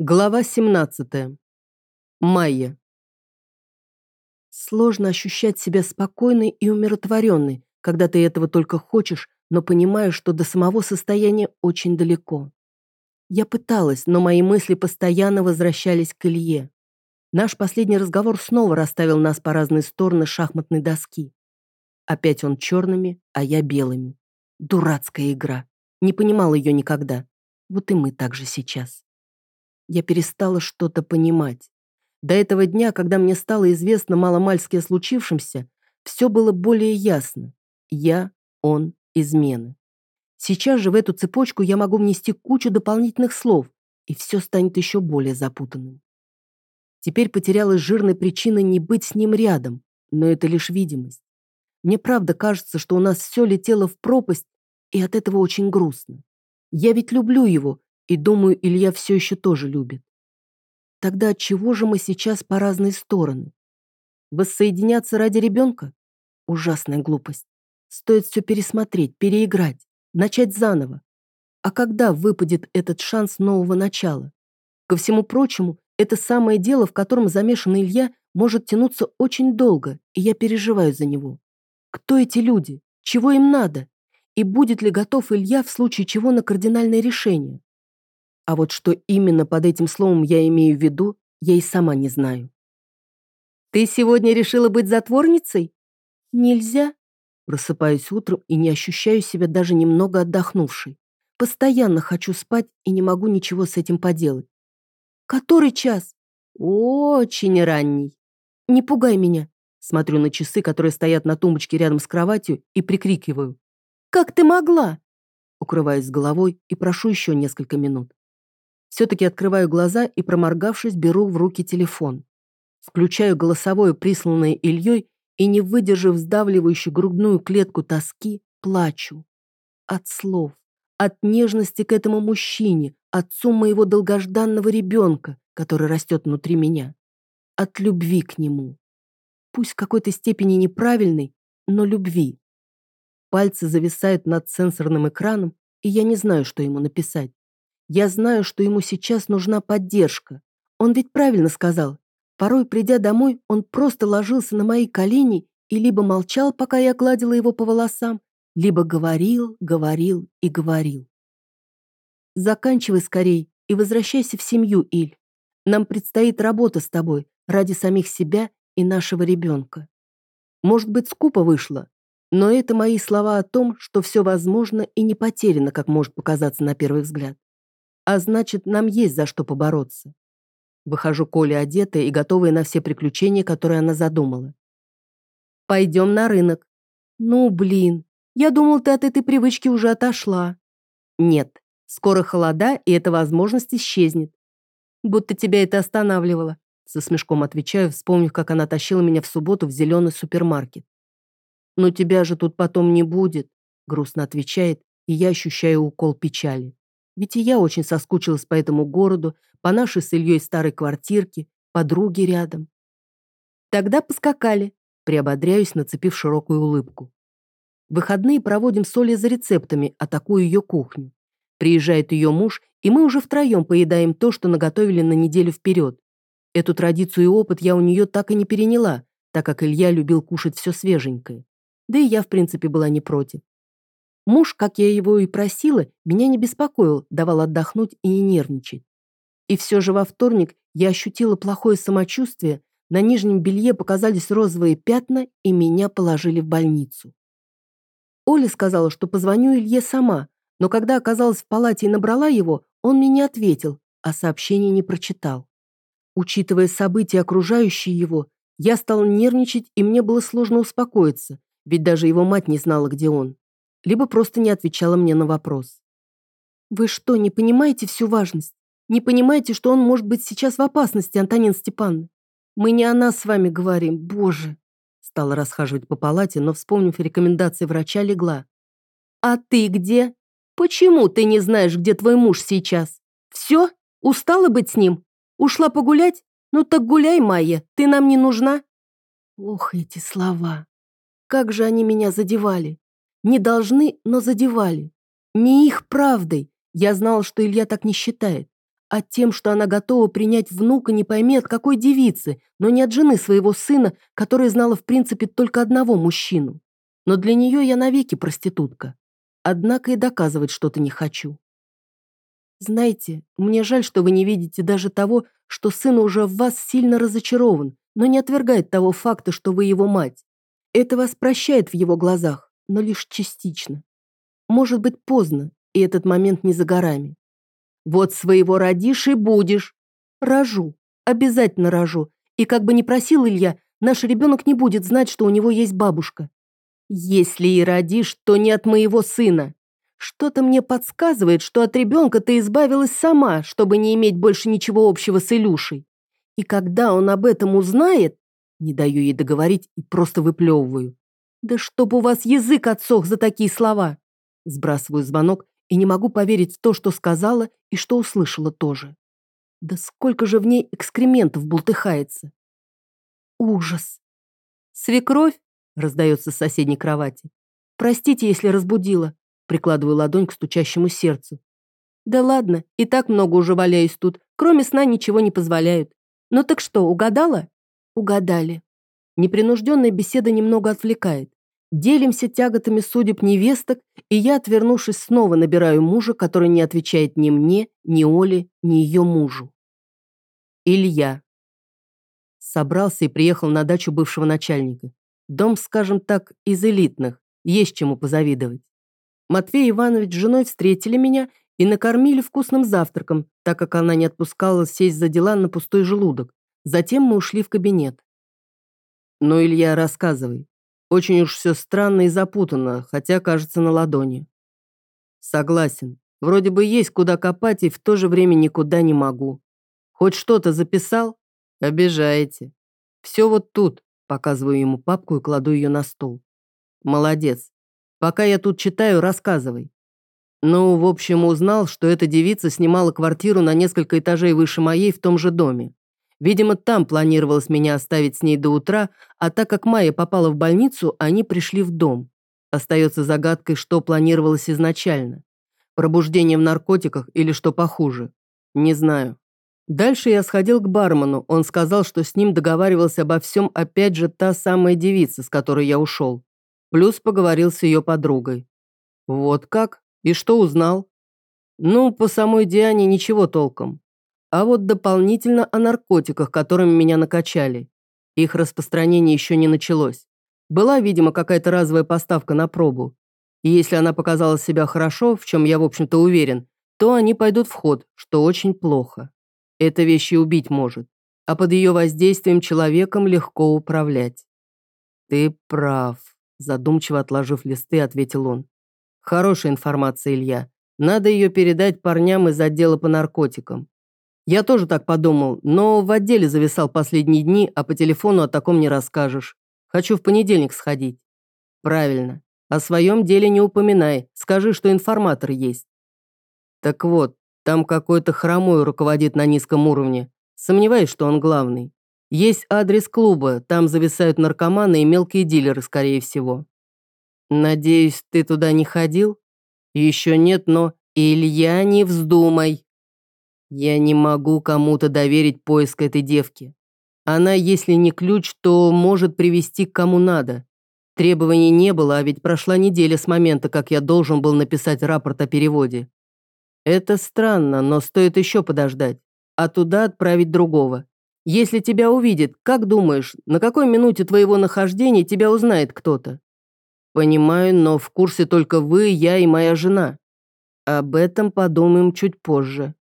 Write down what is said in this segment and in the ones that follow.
Глава 17. Майя. Сложно ощущать себя спокойной и умиротворенной, когда ты этого только хочешь, но понимаешь, что до самого состояния очень далеко. Я пыталась, но мои мысли постоянно возвращались к Илье. Наш последний разговор снова расставил нас по разные стороны шахматной доски. Опять он черными, а я белыми. Дурацкая игра. Не понимал ее никогда. Вот и мы так же сейчас я перестала что-то понимать. До этого дня, когда мне стало известно маломальски о случившемся, все было более ясно. Я, он, измены. Сейчас же в эту цепочку я могу внести кучу дополнительных слов, и все станет еще более запутанным. Теперь потерялась жирная причина не быть с ним рядом, но это лишь видимость. Мне правда кажется, что у нас все летело в пропасть, и от этого очень грустно. Я ведь люблю его, и думаю, Илья все еще тоже любит. Тогда от чего же мы сейчас по разные стороны? Воссоединяться ради ребенка? Ужасная глупость. Стоит все пересмотреть, переиграть, начать заново. А когда выпадет этот шанс нового начала? Ко всему прочему, это самое дело, в котором замешан Илья, может тянуться очень долго, и я переживаю за него. Кто эти люди? Чего им надо? И будет ли готов Илья в случае чего на кардинальное решение? А вот что именно под этим словом я имею в виду, я и сама не знаю. «Ты сегодня решила быть затворницей?» «Нельзя». Просыпаюсь утром и не ощущаю себя даже немного отдохнувшей. Постоянно хочу спать и не могу ничего с этим поделать. «Который час?» «Очень ранний». «Не пугай меня». Смотрю на часы, которые стоят на тумбочке рядом с кроватью, и прикрикиваю. «Как ты могла?» Укрываюсь головой и прошу еще несколько минут. Все-таки открываю глаза и, проморгавшись, беру в руки телефон. Включаю голосовое, присланное Ильей, и, не выдержав сдавливающую грудную клетку тоски, плачу. От слов, от нежности к этому мужчине, отцу моего долгожданного ребенка, который растет внутри меня. От любви к нему. Пусть в какой-то степени неправильной, но любви. Пальцы зависают над сенсорным экраном, и я не знаю, что ему написать. Я знаю, что ему сейчас нужна поддержка. Он ведь правильно сказал. Порой, придя домой, он просто ложился на мои колени и либо молчал, пока я гладила его по волосам, либо говорил, говорил и говорил. Заканчивай скорей и возвращайся в семью, Иль. Нам предстоит работа с тобой ради самих себя и нашего ребенка. Может быть, скупо вышло, но это мои слова о том, что все возможно и не потеряно, как может показаться на первый взгляд. А значит, нам есть за что побороться. Выхожу Коля одетая и готовая на все приключения, которые она задумала. Пойдем на рынок. Ну, блин, я думал, ты от этой привычки уже отошла. Нет, скоро холода, и эта возможность исчезнет. Будто тебя это останавливало. Со смешком отвечаю, вспомнив, как она тащила меня в субботу в зеленый супермаркет. «Но тебя же тут потом не будет», — грустно отвечает, и я ощущаю укол печали. Ведь и я очень соскучилась по этому городу, по нашей с Ильей старой квартирке, подруге рядом. Тогда поскакали, приободряюсь, нацепив широкую улыбку. Выходные проводим с Олей за рецептами, атакую ее кухню. Приезжает ее муж, и мы уже втроем поедаем то, что наготовили на неделю вперед. Эту традицию и опыт я у нее так и не переняла, так как Илья любил кушать все свеженькое. Да и я, в принципе, была не против. Муж, как я его и просила, меня не беспокоил, давал отдохнуть и не нервничать. И все же во вторник я ощутила плохое самочувствие, на нижнем белье показались розовые пятна, и меня положили в больницу. Оля сказала, что позвоню Илье сама, но когда оказалась в палате и набрала его, он мне не ответил, а сообщение не прочитал. Учитывая события, окружающие его, я стала нервничать, и мне было сложно успокоиться, ведь даже его мать не знала, где он либо просто не отвечала мне на вопрос. «Вы что, не понимаете всю важность? Не понимаете, что он может быть сейчас в опасности, Антонин Степановна? Мы не о нас с вами говорим, боже!» Стала расхаживать по палате, но, вспомнив рекомендации врача, легла. «А ты где? Почему ты не знаешь, где твой муж сейчас? Все? Устала быть с ним? Ушла погулять? Ну так гуляй, Майя, ты нам не нужна?» Ох, эти слова! Как же они меня задевали! Не должны, но задевали. Не их правдой. Я знала, что Илья так не считает. а тем, что она готова принять внука не пойми от какой девицы, но не от жены своего сына, которая знала в принципе только одного мужчину. Но для нее я навеки проститутка. Однако и доказывать что-то не хочу. Знаете, мне жаль, что вы не видите даже того, что сын уже в вас сильно разочарован, но не отвергает того факта, что вы его мать. Это вас прощает в его глазах, но лишь частично. Может быть поздно, и этот момент не за горами. Вот своего родишь и будешь. Рожу, обязательно рожу. И как бы ни просил Илья, наш ребенок не будет знать, что у него есть бабушка. Если и родишь, то не от моего сына. Что-то мне подсказывает, что от ребенка ты избавилась сама, чтобы не иметь больше ничего общего с Илюшей. И когда он об этом узнает, не даю ей договорить и просто выплевываю. Да чтоб у вас язык отсох за такие слова. Сбрасываю звонок и не могу поверить в то, что сказала и что услышала тоже. Да сколько же в ней экскрементов бултыхается. Ужас. Свекровь раздается с соседней кровати. Простите, если разбудила. Прикладываю ладонь к стучащему сердцу. Да ладно, и так много уже валяюсь тут. Кроме сна ничего не позволяют. Ну так что, угадала? Угадали. Непринужденная беседа немного отвлекает. Делимся тяготами судеб невесток, и я, отвернувшись, снова набираю мужа, который не отвечает ни мне, ни Оле, ни ее мужу. Илья. Собрался и приехал на дачу бывшего начальника. Дом, скажем так, из элитных, есть чему позавидовать. Матвей Иванович с женой встретили меня и накормили вкусным завтраком, так как она не отпускала сесть за дела на пустой желудок. Затем мы ушли в кабинет. «Ну, Илья, рассказывай. Очень уж все странно и запутанно, хотя кажется на ладони». «Согласен. Вроде бы есть куда копать, и в то же время никуда не могу. Хоть что-то записал? Обижаете. Все вот тут. Показываю ему папку и кладу ее на стол. Молодец. Пока я тут читаю, рассказывай. Ну, в общем, узнал, что эта девица снимала квартиру на несколько этажей выше моей в том же доме. Видимо, там планировалось меня оставить с ней до утра, а так как Майя попала в больницу, они пришли в дом. Остается загадкой, что планировалось изначально. Пробуждение в наркотиках или что похуже. Не знаю. Дальше я сходил к бармену. Он сказал, что с ним договаривался обо всем опять же та самая девица, с которой я ушел. Плюс поговорил с ее подругой. Вот как? И что узнал? Ну, по самой Диане ничего толком. А вот дополнительно о наркотиках, которыми меня накачали. Их распространение еще не началось. Была, видимо, какая-то разовая поставка на пробу. И если она показала себя хорошо, в чем я, в общем-то, уверен, то они пойдут в ход, что очень плохо. Эта вещь и убить может, а под ее воздействием человеком легко управлять. Ты прав, задумчиво отложив листы, ответил он. Хорошая информация, Илья. Надо ее передать парням из отдела по наркотикам. Я тоже так подумал, но в отделе зависал последние дни, а по телефону о таком не расскажешь. Хочу в понедельник сходить. Правильно. О своем деле не упоминай. Скажи, что информатор есть. Так вот, там какой-то хромой руководит на низком уровне. Сомневаюсь, что он главный. Есть адрес клуба, там зависают наркоманы и мелкие дилеры, скорее всего. Надеюсь, ты туда не ходил? Еще нет, но... Илья, не вздумай. Я не могу кому-то доверить поиск этой девки. Она, если не ключ, то может привести к кому надо. Требований не было, а ведь прошла неделя с момента, как я должен был написать рапорт о переводе. Это странно, но стоит еще подождать, а туда отправить другого. Если тебя увидит, как думаешь, на какой минуте твоего нахождения тебя узнает кто-то? Понимаю, но в курсе только вы, я и моя жена. Об этом подумаем чуть позже.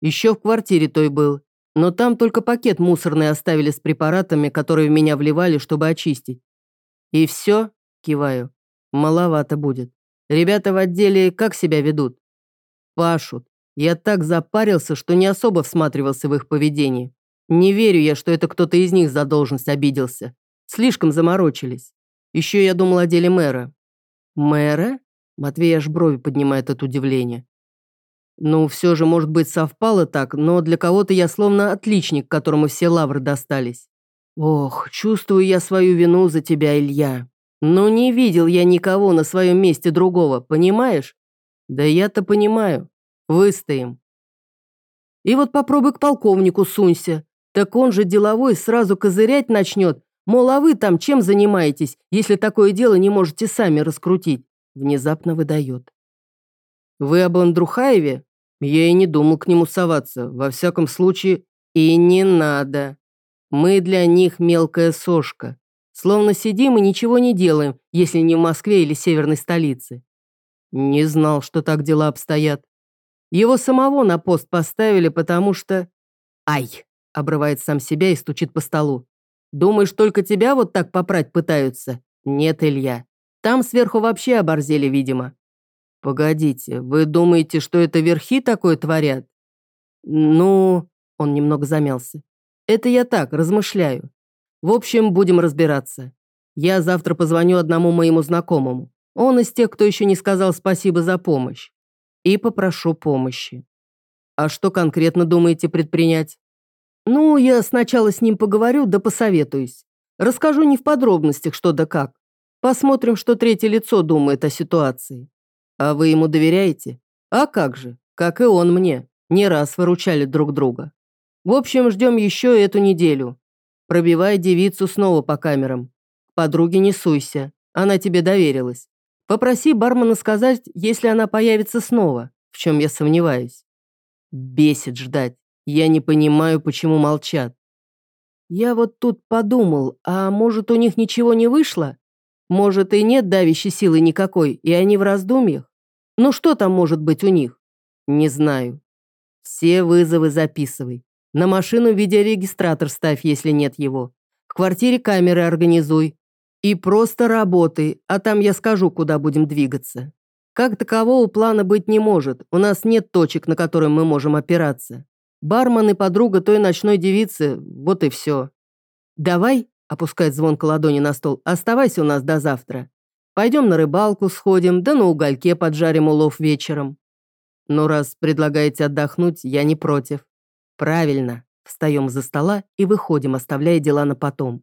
Еще в квартире той был, но там только пакет мусорный оставили с препаратами, которые в меня вливали, чтобы очистить. И все, киваю, маловато будет. Ребята в отделе как себя ведут? Пашут. Я так запарился, что не особо всматривался в их поведение. Не верю я, что это кто-то из них за должность обиделся. Слишком заморочились. Еще я думал о деле мэра. Мэра? Матвей аж брови поднимает от удивления. Ну, все же, может быть, совпало так, но для кого-то я словно отличник, которому все лавры достались. Ох, чувствую я свою вину за тебя, Илья. Но не видел я никого на своем месте другого, понимаешь? Да я-то понимаю. Выстоим. И вот попробуй к полковнику сунься. Так он же деловой сразу козырять начнет. Мол, а вы там чем занимаетесь, если такое дело не можете сами раскрутить? Внезапно выдает. Вы об Андрухаеве? Я и не думал к нему соваться. Во всяком случае, и не надо. Мы для них мелкая сошка. Словно сидим и ничего не делаем, если не в Москве или северной столице. Не знал, что так дела обстоят. Его самого на пост поставили, потому что... Ай! Обрывает сам себя и стучит по столу. Думаешь, только тебя вот так попрать пытаются? Нет, Илья. Там сверху вообще оборзели, видимо. Погодите, вы думаете, что это верхи такое творят? Ну... Он немного замялся. Это я так, размышляю. В общем, будем разбираться. Я завтра позвоню одному моему знакомому. Он из тех, кто еще не сказал спасибо за помощь и попрошу помощи. А что конкретно думаете предпринять? Ну, я сначала с ним поговорю, да посоветуюсь. Расскажу не в подробностях, что да как. Посмотрим, что третье лицо думает о ситуации. А вы ему доверяете? А как же, как и он мне. Не раз выручали друг друга. В общем, ждем еще эту неделю. Пробивай девицу снова по камерам. К подруге не суйся, она тебе доверилась. Попроси бармена сказать, если она появится снова, в чем я сомневаюсь. Бесит ждать. Я не понимаю, почему молчат. Я вот тут подумал, а может, у них ничего не вышло? Может, и нет давящей силы никакой, и они в раздумьях? Ну что там может быть у них? Не знаю. Все вызовы записывай. На машину видеорегистратор ставь, если нет его. В квартире камеры организуй. И просто работай, а там я скажу, куда будем двигаться. Как такового плана быть не может, у нас нет точек, на которые мы можем опираться. Бармен и подруга той ночной девицы, вот и все. Давай, опускает звонко ладони на стол, оставайся у нас до завтра. Пойдем на рыбалку сходим, да на угольке поджарим улов вечером. Но раз предлагаете отдохнуть, я не против. Правильно. Встаем за стола и выходим, оставляя дела на потом.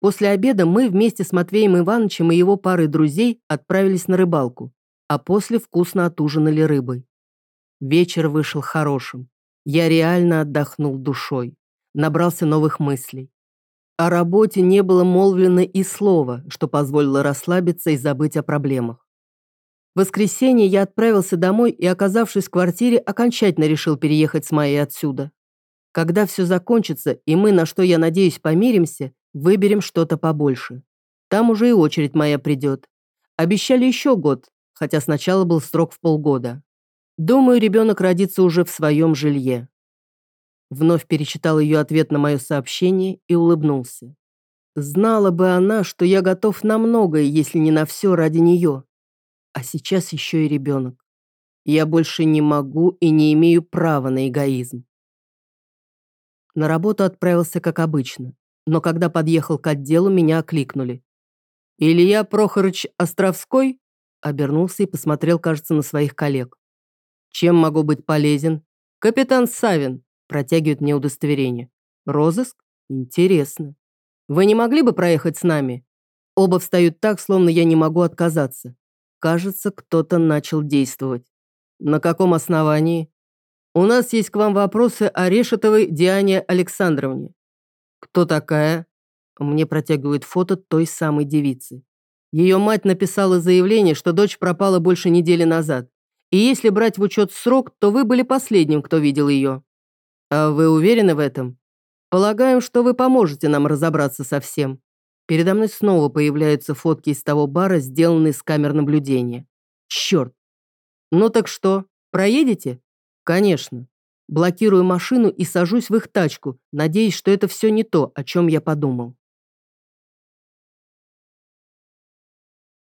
После обеда мы вместе с Матвеем Ивановичем и его парой друзей отправились на рыбалку, а после вкусно отужинали рыбой. Вечер вышел хорошим. Я реально отдохнул душой, набрался новых мыслей. О работе не было молвлено и слова, что позволило расслабиться и забыть о проблемах. В воскресенье я отправился домой и, оказавшись в квартире, окончательно решил переехать с Майей отсюда. Когда все закончится, и мы, на что я надеюсь, помиримся, Выберем что-то побольше. Там уже и очередь моя придет. Обещали еще год, хотя сначала был срок в полгода. Думаю, ребенок родится уже в своем жилье. Вновь перечитал ее ответ на мое сообщение и улыбнулся. Знала бы она, что я готов на многое, если не на все ради нее. А сейчас еще и ребенок. Я больше не могу и не имею права на эгоизм. На работу отправился как обычно но когда подъехал к отделу, меня окликнули. «Илья Прохорович Островской?» Обернулся и посмотрел, кажется, на своих коллег. «Чем могу быть полезен?» «Капитан Савин», протягивает мне удостоверение. «Розыск? Интересно. Вы не могли бы проехать с нами?» Оба встают так, словно я не могу отказаться. Кажется, кто-то начал действовать. На каком основании? У нас есть к вам вопросы о Решетовой Диане Александровне. «Кто такая?» Мне протягивают фото той самой девицы. Ее мать написала заявление, что дочь пропала больше недели назад. И если брать в учет срок, то вы были последним, кто видел ее. А вы уверены в этом? Полагаем, что вы поможете нам разобраться со всем. Передо мной снова появляются фотки из того бара, сделанные с камер наблюдения. Черт. Ну так что, проедете? Конечно. Блокирую машину и сажусь в их тачку, надеясь, что это все не то, о чем я подумал.